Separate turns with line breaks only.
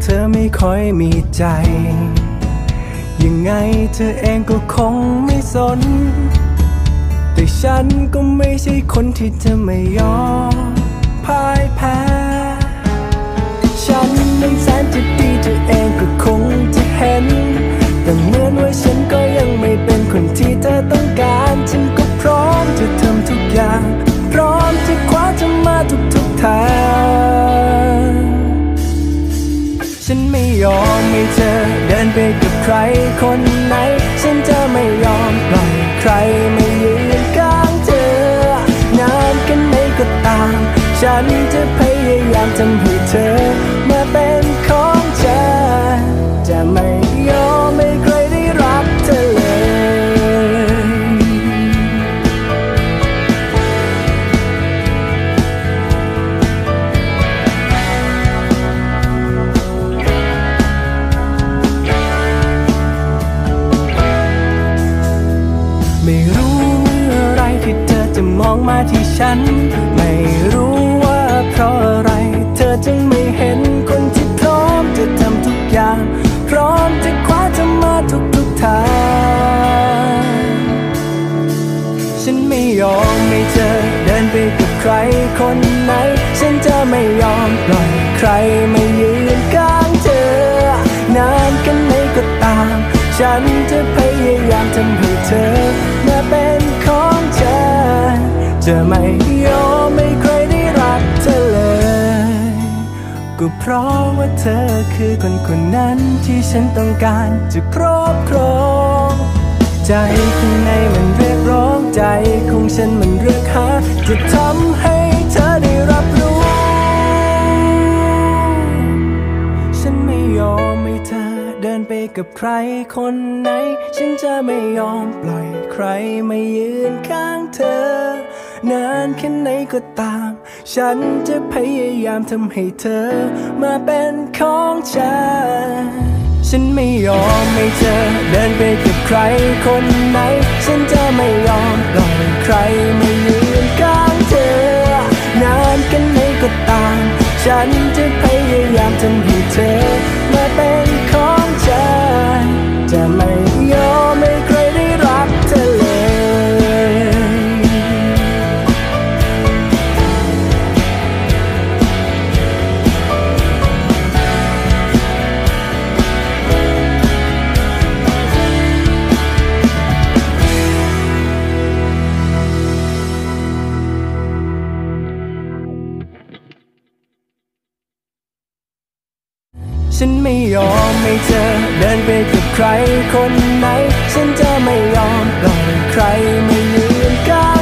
เธอไม่ค่อยมีใจ ยังไงเธอเองก็คงไม่สน แต่ฉันก็ไม่ใช่คนที่จะไม่ยอมพ่ายแพ้ ฉันนั้นแสนจะดีเธอเองก็คงจะเห็น แต่เหมือนว่าฉันก็ยังไม่เป็นคนที่เธอต้องการ ฉันก็พร้อมจะทำทุกอย่าง พร้อมจะคว้าเธอมาทุกๆทาง ครคนไหน ฉันจะไม่ยอมปล่อยใครไม่ยืนกลางเธอนานกันไหนก็ตาม ฉันจะพยายามทำให้เธอมาเป็นของฉัน จะไม่ยอมไม่ ฉัน ไม่รู้ว่าเพราะอะไร เธอจึงไม่เห็นคนที่พร้อมจะทำทุกอย่าง พร้อมจะคว้าจะมาทุกทุกทางฉันไม่ยอมให้เธอเดินไปกับใครคนไหน ฉันจะไม่ยอมปล่อยใครไม่ยืน จะไม่ยอมให้ใครได้รักเธอเลย ก็เพราะว่าเธอคือคนคนนั้นที่ฉันต้องการจะครอบครองใจข้างในมันเรียกร้องใจของฉันมันเรียกหาจะทำให้เธอได้รับรู้ ฉันไม่ยอมให้เธอเดินไปกับใครคนไหน ฉันจะไม่ยอมปล่อยใครมายืนข้างเธอ นานแค่ไหนก็ตาม ฉันจะพยายามทำให้เธอ มาเป็นของฉัน ฉันไม่ยอมให้เธอ เดินไปกับใครคนไหน ฉันจะไม่ยอมปล่อยใครมายืนข้างเธอ นานกันไหนก็ตาม ฉันจะพยายามทำให้เธอ มาเป็น ฉันไม่ยอมไม่เธอ เดินไปกับใครคนไหน ฉันจะไม่ยอมปล่อยใครมายืนข้างเธอนานกัน